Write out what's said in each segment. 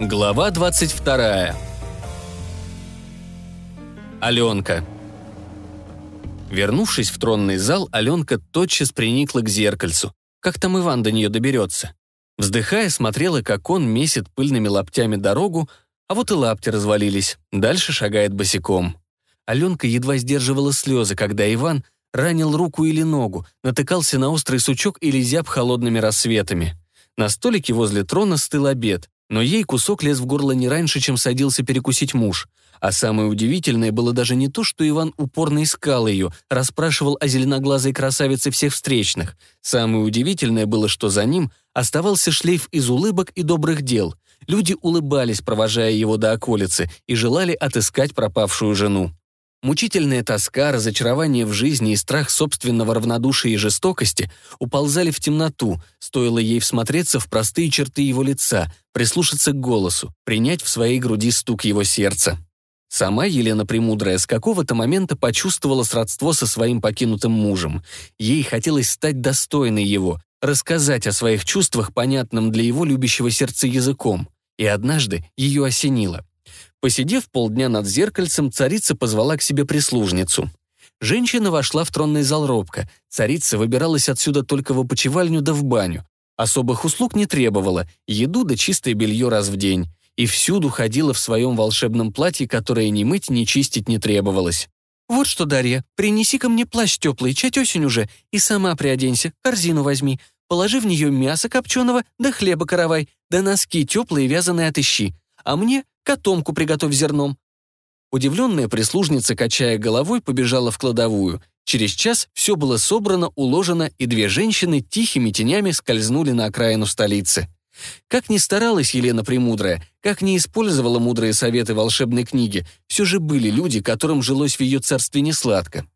Глава 22. Аленка. Вернувшись в тронный зал, Аленка тотчас приникла к зеркальцу. Как там Иван до нее доберется? Вздыхая, смотрела, как он месит пыльными лаптями дорогу, а вот и лапти развалились. Дальше шагает босиком. Аленка едва сдерживала слезы, когда Иван ранил руку или ногу, натыкался на острый сучок или зяб холодными рассветами. На столике возле трона стыл обед. Но ей кусок лез в горло не раньше, чем садился перекусить муж. А самое удивительное было даже не то, что Иван упорно искал ее, расспрашивал о зеленоглазой красавице всех встречных. Самое удивительное было, что за ним оставался шлейф из улыбок и добрых дел. Люди улыбались, провожая его до околицы, и желали отыскать пропавшую жену. Мучительная тоска, разочарование в жизни и страх собственного равнодушия и жестокости уползали в темноту, стоило ей всмотреться в простые черты его лица, прислушаться к голосу, принять в своей груди стук его сердца. Сама Елена Премудрая с какого-то момента почувствовала сродство со своим покинутым мужем. Ей хотелось стать достойной его, рассказать о своих чувствах, понятным для его любящего сердца языком. И однажды ее осенило. Посидев полдня над зеркальцем, царица позвала к себе прислужницу. Женщина вошла в тронный зал робко. Царица выбиралась отсюда только в опочивальню да в баню. Особых услуг не требовала, еду да чистое белье раз в день. И всюду ходила в своем волшебном платье, которое ни мыть, ни чистить не требовалось. «Вот что, Дарья, принеси ко мне плащ теплый, чать осень уже, и сама приоденься, корзину возьми, положи в нее мясо копченого, да хлеба каравай, да носки теплые вязаные отыщи. А мне котомку приготовь зерном». Удивленная прислужница, качая головой, побежала в кладовую. Через час все было собрано, уложено, и две женщины тихими тенями скользнули на окраину столицы. Как ни старалась Елена Премудрая, как ни использовала мудрые советы волшебной книги, все же были люди, которым жилось в ее царстве несладко.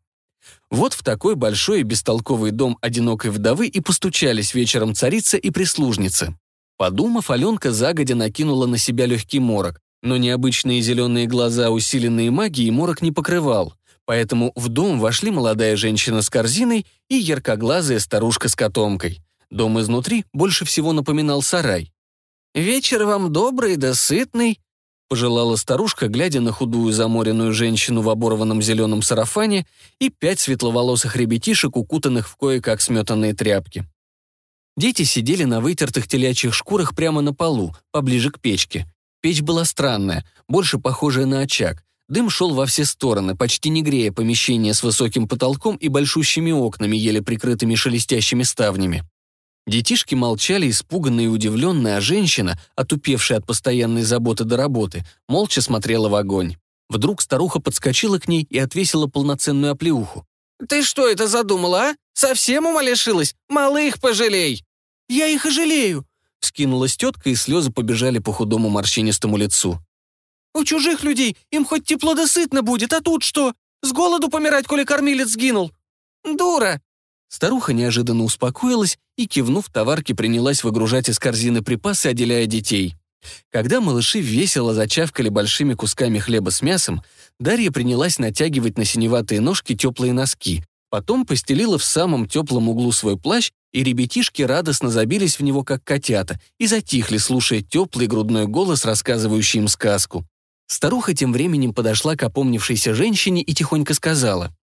Вот в такой большой и бестолковый дом одинокой вдовы и постучались вечером царица и прислужница. Подумав, Аленка загодя накинула на себя легкий морок, но необычные зеленые глаза, усиленные магией, морок не покрывал. Поэтому в дом вошли молодая женщина с корзиной и яркоглазая старушка с котомкой. Дом изнутри больше всего напоминал сарай. «Вечер вам добрый да сытный», — пожелала старушка, глядя на худую заморенную женщину в оборванном зеленом сарафане и пять светловолосых ребятишек, укутанных в кое-как сметанные тряпки. Дети сидели на вытертых телячьих шкурах прямо на полу, поближе к печке. Печь была странная, больше похожая на очаг. Дым шел во все стороны, почти не грея помещение с высоким потолком и большущими окнами, еле прикрытыми шелестящими ставнями. Детишки молчали, испуганные и удивленные, а женщина, отупевшая от постоянной заботы до работы, молча смотрела в огонь. Вдруг старуха подскочила к ней и отвесила полноценную оплеуху. «Ты что это задумала, а? Совсем ума лишилась? Малых пожалей!» «Я их и жалею!» Скинулась тетка, и слезы побежали по худому морщинистому лицу. «У чужих людей им хоть тепло да сытно будет, а тут что? С голоду помирать, коли кормилец сгинул? Дура!» Старуха неожиданно успокоилась и, кивнув товарки, принялась выгружать из корзины припасы, отделяя детей. Когда малыши весело зачавкали большими кусками хлеба с мясом, Дарья принялась натягивать на синеватые ножки теплые носки, потом постелила в самом теплом углу свой плащ и ребятишки радостно забились в него, как котята, и затихли, слушая теплый грудной голос, рассказывающий им сказку. Старуха тем временем подошла к опомнившейся женщине и тихонько сказала.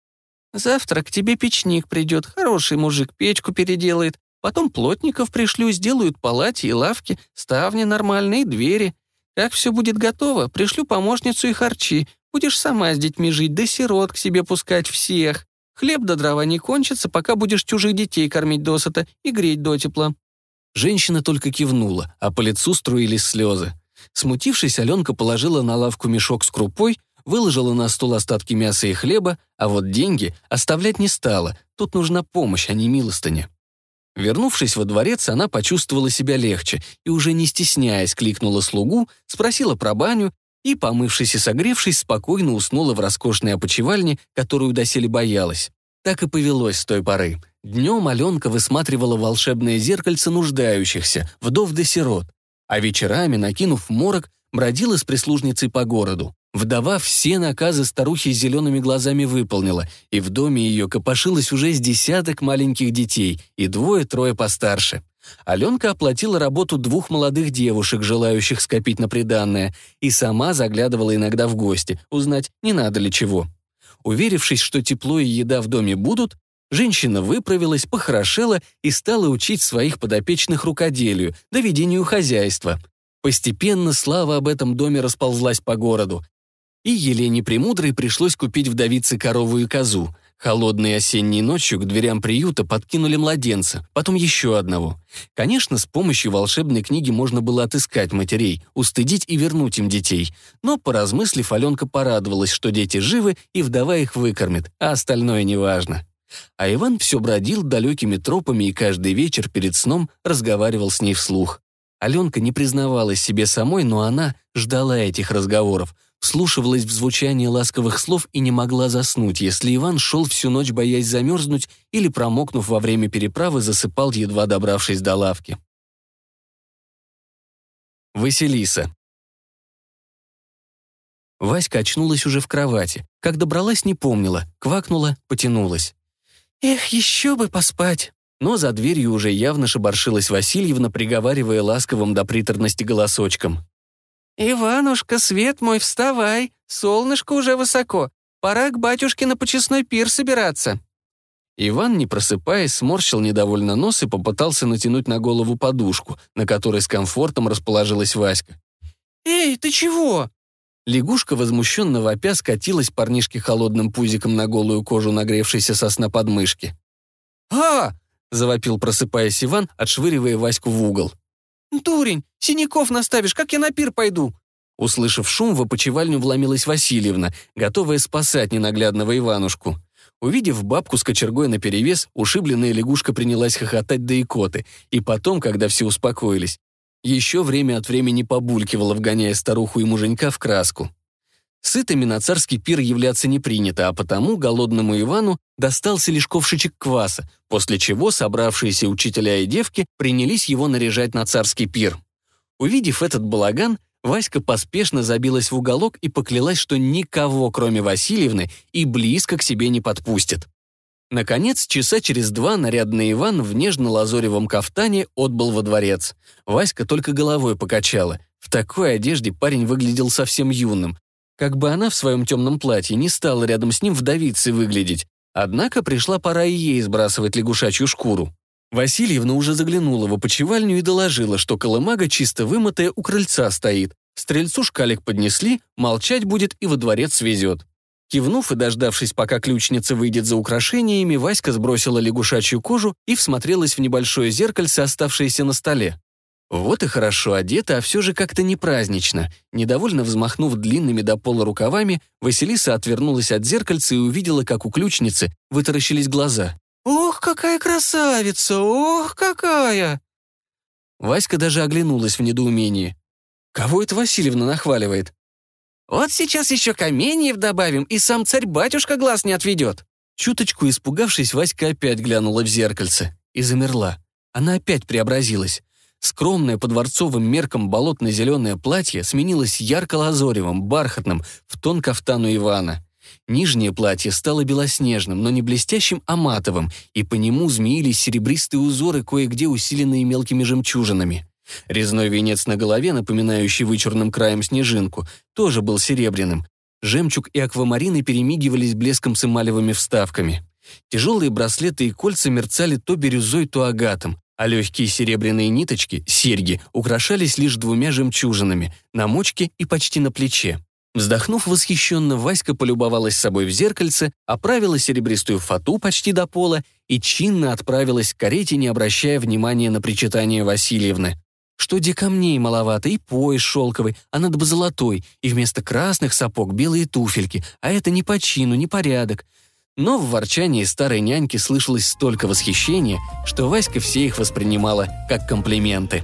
«Завтра к тебе печник придет, хороший мужик печку переделает, потом плотников пришлю, сделают палати и лавки, ставни нормальные, двери. Как все будет готово, пришлю помощницу и харчи, будешь сама с детьми жить, да сирот к себе пускать всех. Хлеб до дрова не кончится, пока будешь чужих детей кормить досыта и греть дотепла». Женщина только кивнула, а по лицу струились слезы. Смутившись, Аленка положила на лавку мешок с крупой, выложила на стол остатки мяса и хлеба, а вот деньги оставлять не стала, тут нужна помощь, а не милостыня. Вернувшись во дворец, она почувствовала себя легче и, уже не стесняясь, кликнула слугу, спросила про баню и, помывшись и согревшись, спокойно уснула в роскошной опочивальне, которую доселе боялась. Так и повелось с той поры. Днем Аленка высматривала волшебное зеркальце нуждающихся, вдов да сирот, а вечерами, накинув морок, бродила с прислужницей по городу. Вдова все наказы старухи с зелеными глазами выполнила, и в доме ее копошилось уже с десяток маленьких детей и двое-трое постарше. Аленка оплатила работу двух молодых девушек, желающих скопить на приданное, и сама заглядывала иногда в гости, узнать, не надо ли чего. Уверившись, что тепло и еда в доме будут, женщина выправилась, похорошела и стала учить своих подопечных рукоделию, доведению хозяйства. Постепенно слава об этом доме расползлась по городу. И Елене Премудрой пришлось купить вдовице корову и козу. Холодной осенней ночью к дверям приюта подкинули младенца, потом еще одного. Конечно, с помощью волшебной книги можно было отыскать матерей, устыдить и вернуть им детей. Но, поразмыслив, Аленка порадовалась, что дети живы и вдова их выкормит, а остальное неважно. А Иван все бродил далекими тропами и каждый вечер перед сном разговаривал с ней вслух. Аленка не признавалась себе самой, но она ждала этих разговоров, вслушивалась в звучание ласковых слов и не могла заснуть, если Иван шел всю ночь, боясь замерзнуть, или, промокнув во время переправы, засыпал, едва добравшись до лавки. Василиса. Васька очнулась уже в кровати. Как добралась, не помнила. Квакнула, потянулась. «Эх, еще бы поспать!» Но за дверью уже явно шебаршилась Васильевна, приговаривая ласковым до приторности голосочком. «Иванушка, свет мой, вставай! Солнышко уже высоко. Пора к батюшке на почесной пир собираться». Иван, не просыпаясь, сморщил недовольно нос и попытался натянуть на голову подушку, на которой с комфортом расположилась Васька. «Эй, ты чего?» Лягушка, возмущенно вопя, скатилась парнишке холодным пузиком на голую кожу нагревшейся сосна подмышки. «А!» — завопил, просыпаясь Иван, отшвыривая Ваську в угол. «Дурень, синяков наставишь, как я на пир пойду?» Услышав шум, в опочивальню вломилась Васильевна, готовая спасать ненаглядного Иванушку. Увидев бабку с кочергой наперевес, ушибленная лягушка принялась хохотать до икоты, и потом, когда все успокоились, еще время от времени побулькивала, вгоняя старуху и муженька в краску. Сытыми на царский пир являться не принято, а потому голодному Ивану достался лишь ковшичек кваса, после чего собравшиеся учителя и девки принялись его наряжать на царский пир. Увидев этот балаган, Васька поспешно забилась в уголок и поклялась, что никого, кроме Васильевны, и близко к себе не подпустит. Наконец, часа через два нарядный Иван в нежно-лазоревом кафтане отбыл во дворец. Васька только головой покачала. В такой одежде парень выглядел совсем юным, как бы она в своем темном платье не стала рядом с ним вдовицей выглядеть. Однако пришла пора и ей сбрасывать лягушачью шкуру. Васильевна уже заглянула в опочивальню и доложила, что колымага чисто вымытая у крыльца стоит. Стрельцу шкалик поднесли, молчать будет и во дворец свезет. Кивнув и дождавшись, пока ключница выйдет за украшениями, Васька сбросила лягушачью кожу и всмотрелась в небольшое зеркальце, оставшееся на столе. Вот и хорошо одета, а все же как-то не празднично. Недовольно взмахнув длинными до пола рукавами, Василиса отвернулась от зеркальца и увидела, как у ключницы вытаращились глаза. «Ох, какая красавица! Ох, какая!» Васька даже оглянулась в недоумении. «Кого это Васильевна нахваливает?» «Вот сейчас еще каменьев добавим, и сам царь-батюшка глаз не отведет!» Чуточку испугавшись, Васька опять глянула в зеркальце и замерла. Она опять преобразилась. Скромное по дворцовым меркам болотно-зеленое платье сменилось ярко-лазоревым, бархатным, в тон кафтану Ивана. Нижнее платье стало белоснежным, но не блестящим, а матовым, и по нему змеились серебристые узоры, кое-где усиленные мелкими жемчужинами. Резной венец на голове, напоминающий вычурным краем снежинку, тоже был серебряным. Жемчуг и аквамарины перемигивались блеском с эмалевыми вставками. Тяжелые браслеты и кольца мерцали то бирюзой, то агатом, а легкие серебряные ниточки, серьги, украшались лишь двумя жемчужинами – на мочке и почти на плече. Вздохнув восхищенно, Васька полюбовалась собой в зеркальце, оправила серебристую фату почти до пола и чинно отправилась к карете, не обращая внимания на причитание Васильевны. Что где камней маловато, и пояс шелковый, а надо бы золотой, и вместо красных сапог белые туфельки, а это не по чину, не порядок. Но в ворчании старой няньки слышалось столько восхищения, что Васька все их воспринимала как комплименты.